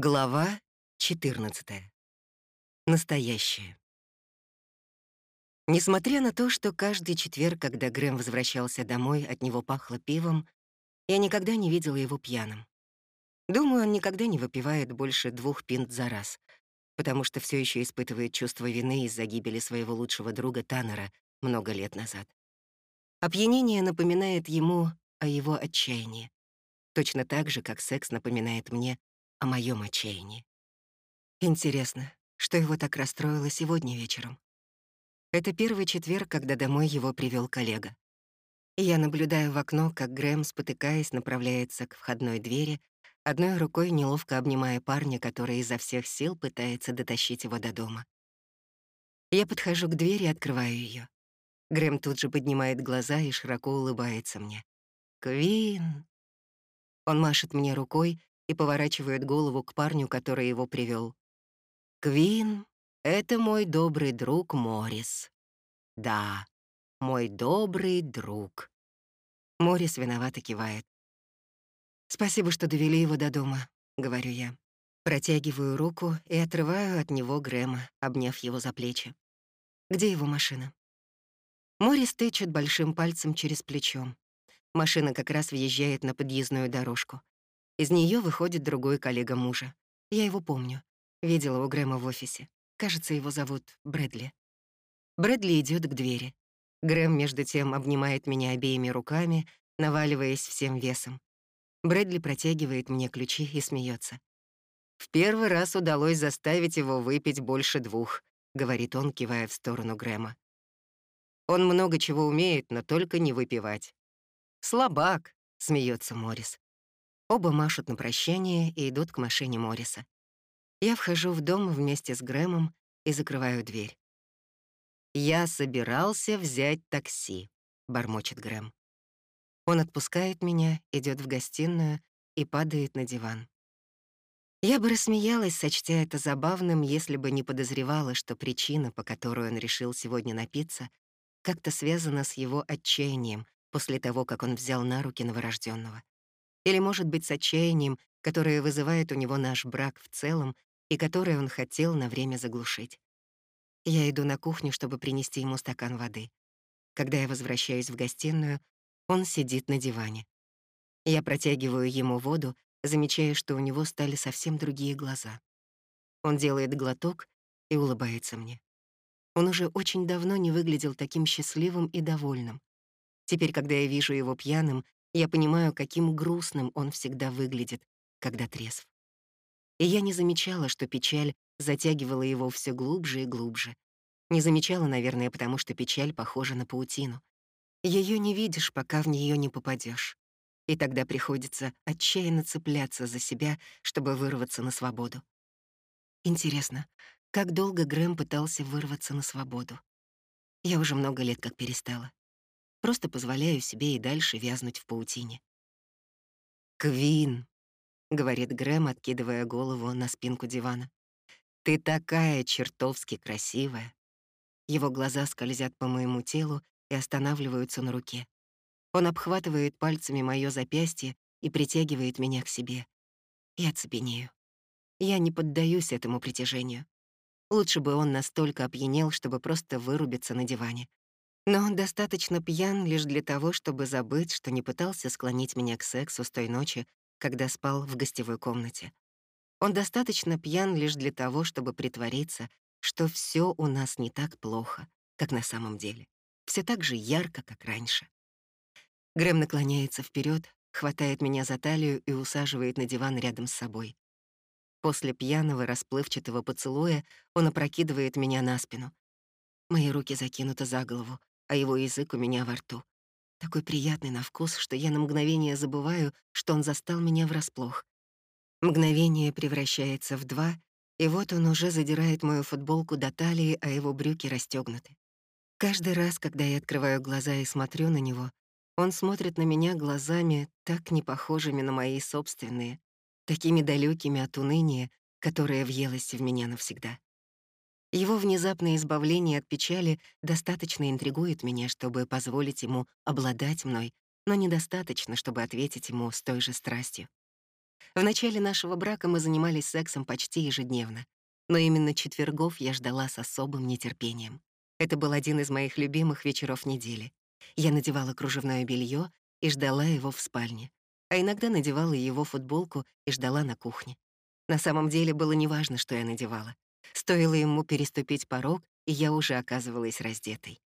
Глава 14. Настоящее. Несмотря на то, что каждый четверг, когда Грэм возвращался домой, от него пахло пивом, я никогда не видела его пьяным. Думаю, он никогда не выпивает больше двух пинт за раз, потому что все еще испытывает чувство вины из-за гибели своего лучшего друга Таннера много лет назад. Опьянение напоминает ему о его отчаянии, точно так же, как секс напоминает мне о моем отчаянии. Интересно, что его так расстроило сегодня вечером? Это первый четверг, когда домой его привел коллега. Я наблюдаю в окно, как Грэм, спотыкаясь, направляется к входной двери, одной рукой неловко обнимая парня, который изо всех сил пытается дотащить его до дома. Я подхожу к двери и открываю ее. Грэм тут же поднимает глаза и широко улыбается мне. «Квин!» Он машет мне рукой, и поворачивает голову к парню, который его привел. «Квин — это мой добрый друг Морис. Да, мой добрый друг». Морис виновато кивает. «Спасибо, что довели его до дома», — говорю я. Протягиваю руку и отрываю от него Грэма, обняв его за плечи. «Где его машина?» Морис тычет большим пальцем через плечо. Машина как раз въезжает на подъездную дорожку. Из нее выходит другой коллега мужа. Я его помню. Видела у Грэма в офисе. Кажется, его зовут Брэдли. Брэдли идет к двери. Грэм, между тем, обнимает меня обеими руками, наваливаясь всем весом. Брэдли протягивает мне ключи и смеется. «В первый раз удалось заставить его выпить больше двух», — говорит он, кивая в сторону Грэма. «Он много чего умеет, но только не выпивать». «Слабак», — смеется Моррис. Оба машут на прощание и идут к машине Морриса. Я вхожу в дом вместе с Грэмом и закрываю дверь. «Я собирался взять такси», — бормочет Грэм. Он отпускает меня, идет в гостиную и падает на диван. Я бы рассмеялась, сочтя это забавным, если бы не подозревала, что причина, по которой он решил сегодня напиться, как-то связана с его отчаянием после того, как он взял на руки новорожденного. Или, может быть, с отчаянием, которое вызывает у него наш брак в целом и которое он хотел на время заглушить. Я иду на кухню, чтобы принести ему стакан воды. Когда я возвращаюсь в гостиную, он сидит на диване. Я протягиваю ему воду, замечая, что у него стали совсем другие глаза. Он делает глоток и улыбается мне. Он уже очень давно не выглядел таким счастливым и довольным. Теперь, когда я вижу его пьяным, я понимаю, каким грустным он всегда выглядит, когда трезв. И я не замечала, что печаль затягивала его все глубже и глубже. Не замечала, наверное, потому что печаль похожа на паутину. Ее не видишь, пока в нее не попадешь. И тогда приходится отчаянно цепляться за себя, чтобы вырваться на свободу. Интересно, как долго Грэм пытался вырваться на свободу? Я уже много лет как перестала. Просто позволяю себе и дальше вязнуть в паутине. «Квин», — говорит Грэм, откидывая голову на спинку дивана. «Ты такая чертовски красивая». Его глаза скользят по моему телу и останавливаются на руке. Он обхватывает пальцами моё запястье и притягивает меня к себе. Я цепенею. Я не поддаюсь этому притяжению. Лучше бы он настолько опьянел, чтобы просто вырубиться на диване. Но он достаточно пьян лишь для того, чтобы забыть, что не пытался склонить меня к сексу с той ночи, когда спал в гостевой комнате. Он достаточно пьян лишь для того, чтобы притвориться, что все у нас не так плохо, как на самом деле. Все так же ярко, как раньше. Грэм наклоняется вперед, хватает меня за талию и усаживает на диван рядом с собой. После пьяного расплывчатого поцелуя он опрокидывает меня на спину. Мои руки закинуты за голову, а его язык у меня во рту. Такой приятный на вкус, что я на мгновение забываю, что он застал меня врасплох. Мгновение превращается в два, и вот он уже задирает мою футболку до талии, а его брюки расстёгнуты. Каждый раз, когда я открываю глаза и смотрю на него, он смотрит на меня глазами, так не похожими на мои собственные, такими далекими от уныния, которое въелось в меня навсегда. Его внезапное избавление от печали достаточно интригует меня, чтобы позволить ему обладать мной, но недостаточно, чтобы ответить ему с той же страстью. В начале нашего брака мы занимались сексом почти ежедневно, но именно четвергов я ждала с особым нетерпением. Это был один из моих любимых вечеров недели. Я надевала кружевное белье и ждала его в спальне, а иногда надевала его футболку и ждала на кухне. На самом деле было неважно, что я надевала. Стоило ему переступить порог, и я уже оказывалась раздетой.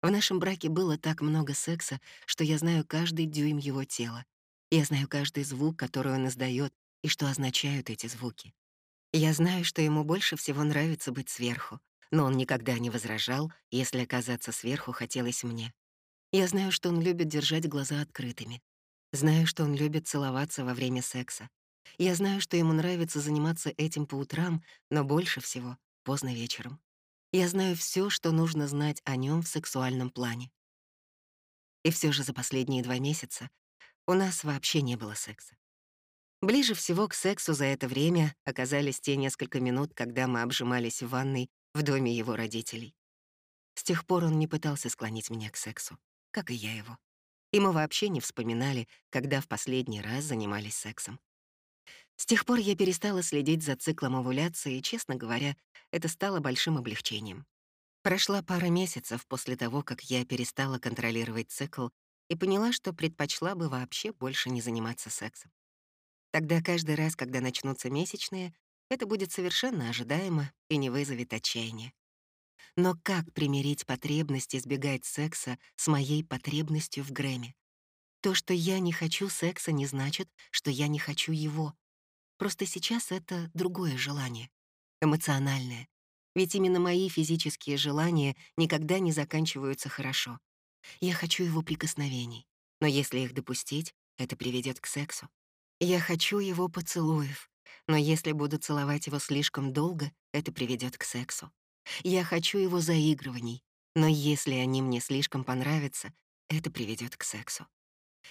В нашем браке было так много секса, что я знаю каждый дюйм его тела. Я знаю каждый звук, который он издает, и что означают эти звуки. Я знаю, что ему больше всего нравится быть сверху, но он никогда не возражал, если оказаться сверху хотелось мне. Я знаю, что он любит держать глаза открытыми. Знаю, что он любит целоваться во время секса. Я знаю, что ему нравится заниматься этим по утрам, но больше всего — поздно вечером. Я знаю все, что нужно знать о нем в сексуальном плане. И все же за последние два месяца у нас вообще не было секса. Ближе всего к сексу за это время оказались те несколько минут, когда мы обжимались в ванной в доме его родителей. С тех пор он не пытался склонить меня к сексу, как и я его. И мы вообще не вспоминали, когда в последний раз занимались сексом. С тех пор я перестала следить за циклом овуляции, и, честно говоря, это стало большим облегчением. Прошла пара месяцев после того, как я перестала контролировать цикл и поняла, что предпочла бы вообще больше не заниматься сексом. Тогда каждый раз, когда начнутся месячные, это будет совершенно ожидаемо и не вызовет отчаяния. Но как примирить потребность избегать секса с моей потребностью в Грэмми? То, что я не хочу секса, не значит, что я не хочу его. Просто сейчас это другое желание, эмоциональное. Ведь именно мои физические желания никогда не заканчиваются хорошо. Я хочу его прикосновений, но если их допустить, это приведет к сексу. Я хочу его поцелуев, но если буду целовать его слишком долго, это приведет к сексу. Я хочу его заигрываний, но если они мне слишком понравятся, это приведет к сексу.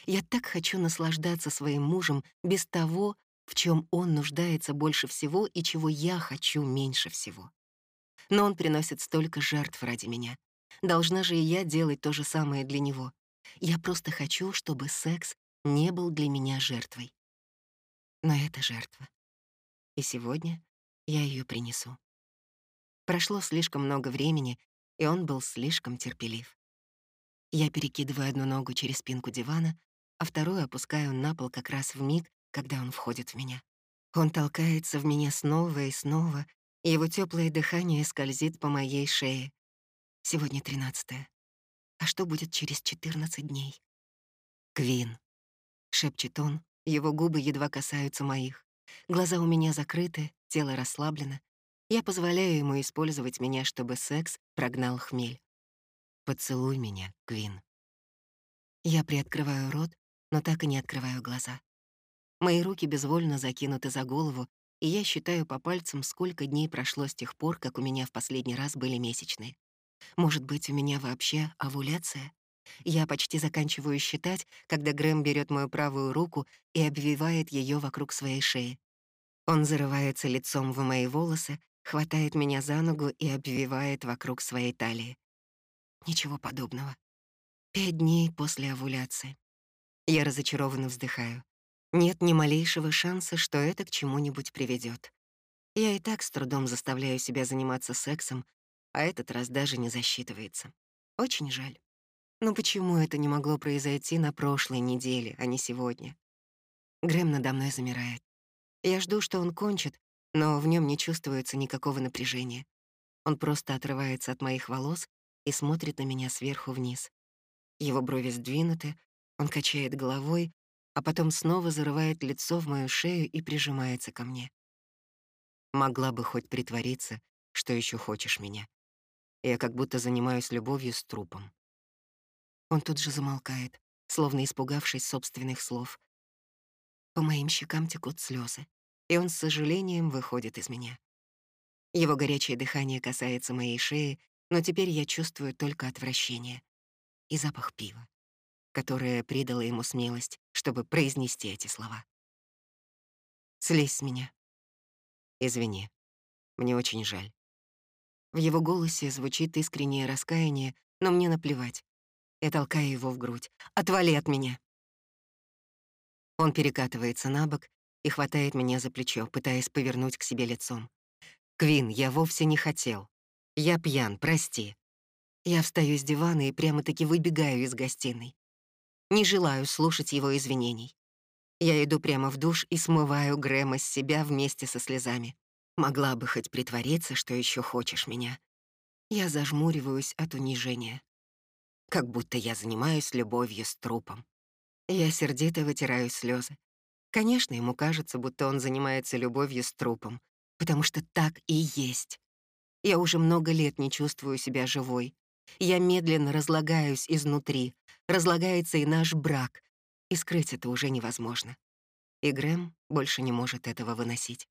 Я так хочу наслаждаться своим мужем без того, в чем он нуждается больше всего и чего я хочу меньше всего. Но он приносит столько жертв ради меня, Должна же и я делать то же самое для него. Я просто хочу, чтобы секс не был для меня жертвой. Но это жертва. И сегодня я ее принесу. Прошло слишком много времени, и он был слишком терпелив. Я перекидываю одну ногу через спинку дивана, а вторую опускаю на пол как раз в миг, когда он входит в меня. Он толкается в меня снова и снова, и его теплое дыхание скользит по моей шее, Сегодня тринадцатое. А что будет через четырнадцать дней? «Квин», — шепчет он, его губы едва касаются моих. Глаза у меня закрыты, тело расслаблено. Я позволяю ему использовать меня, чтобы секс прогнал хмель. «Поцелуй меня, Квин». Я приоткрываю рот, но так и не открываю глаза. Мои руки безвольно закинуты за голову, и я считаю по пальцам, сколько дней прошло с тех пор, как у меня в последний раз были месячные. Может быть, у меня вообще овуляция? Я почти заканчиваю считать, когда Грэм берет мою правую руку и обвивает ее вокруг своей шеи. Он зарывается лицом в мои волосы, хватает меня за ногу и обвивает вокруг своей талии. Ничего подобного. Пять дней после овуляции. Я разочарованно вздыхаю. Нет ни малейшего шанса, что это к чему-нибудь приведет. Я и так с трудом заставляю себя заниматься сексом, а этот раз даже не засчитывается. Очень жаль. Но почему это не могло произойти на прошлой неделе, а не сегодня? Грэм надо мной замирает. Я жду, что он кончит, но в нем не чувствуется никакого напряжения. Он просто отрывается от моих волос и смотрит на меня сверху вниз. Его брови сдвинуты, он качает головой, а потом снова зарывает лицо в мою шею и прижимается ко мне. Могла бы хоть притвориться, что еще хочешь меня. Я как будто занимаюсь любовью с трупом. Он тут же замолкает, словно испугавшись собственных слов. По моим щекам текут слезы, и он с сожалением выходит из меня. Его горячее дыхание касается моей шеи, но теперь я чувствую только отвращение и запах пива, которое придало ему смелость, чтобы произнести эти слова. «Слезь с меня. Извини, мне очень жаль. В его голосе звучит искреннее раскаяние, но мне наплевать. Я толкаю его в грудь. «Отвали от меня!» Он перекатывается на бок, и хватает меня за плечо, пытаясь повернуть к себе лицом. «Квин, я вовсе не хотел. Я пьян, прости». Я встаю с дивана и прямо-таки выбегаю из гостиной. Не желаю слушать его извинений. Я иду прямо в душ и смываю Грэма с себя вместе со слезами. Могла бы хоть притвориться, что еще хочешь меня. Я зажмуриваюсь от унижения. Как будто я занимаюсь любовью с трупом. Я сердито вытираю слезы. Конечно, ему кажется, будто он занимается любовью с трупом, потому что так и есть. Я уже много лет не чувствую себя живой. Я медленно разлагаюсь изнутри, разлагается и наш брак, и скрыть это уже невозможно. И Грэм больше не может этого выносить.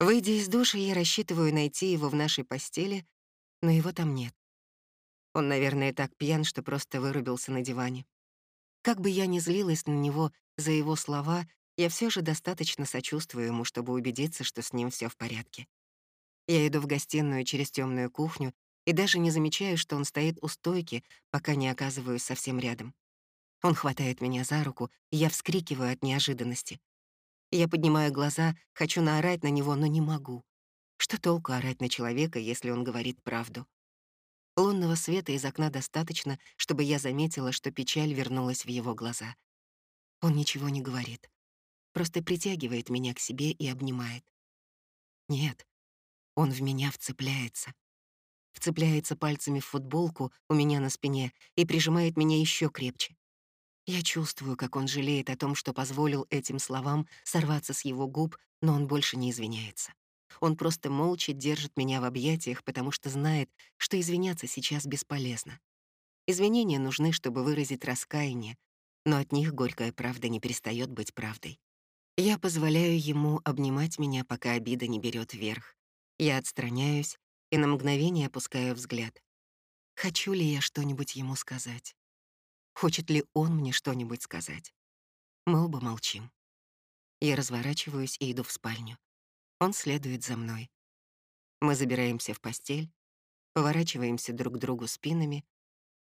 Выйдя из души, я рассчитываю найти его в нашей постели, но его там нет. Он, наверное, так пьян, что просто вырубился на диване. Как бы я ни злилась на него за его слова, я все же достаточно сочувствую ему, чтобы убедиться, что с ним все в порядке. Я иду в гостиную через темную кухню и даже не замечаю, что он стоит у стойки, пока не оказываюсь совсем рядом. Он хватает меня за руку, и я вскрикиваю от неожиданности. Я поднимаю глаза, хочу наорать на него, но не могу. Что толку орать на человека, если он говорит правду? Лунного света из окна достаточно, чтобы я заметила, что печаль вернулась в его глаза. Он ничего не говорит, просто притягивает меня к себе и обнимает. Нет, он в меня вцепляется. Вцепляется пальцами в футболку у меня на спине и прижимает меня еще крепче. Я чувствую, как он жалеет о том, что позволил этим словам сорваться с его губ, но он больше не извиняется. Он просто молча держит меня в объятиях, потому что знает, что извиняться сейчас бесполезно. Извинения нужны, чтобы выразить раскаяние, но от них горькая правда не перестает быть правдой. Я позволяю ему обнимать меня, пока обида не берет верх. Я отстраняюсь и на мгновение опускаю взгляд. Хочу ли я что-нибудь ему сказать? Хочет ли он мне что-нибудь сказать? Мы оба молчим. Я разворачиваюсь и иду в спальню. Он следует за мной. Мы забираемся в постель, поворачиваемся друг к другу спинами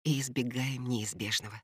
и избегаем неизбежного.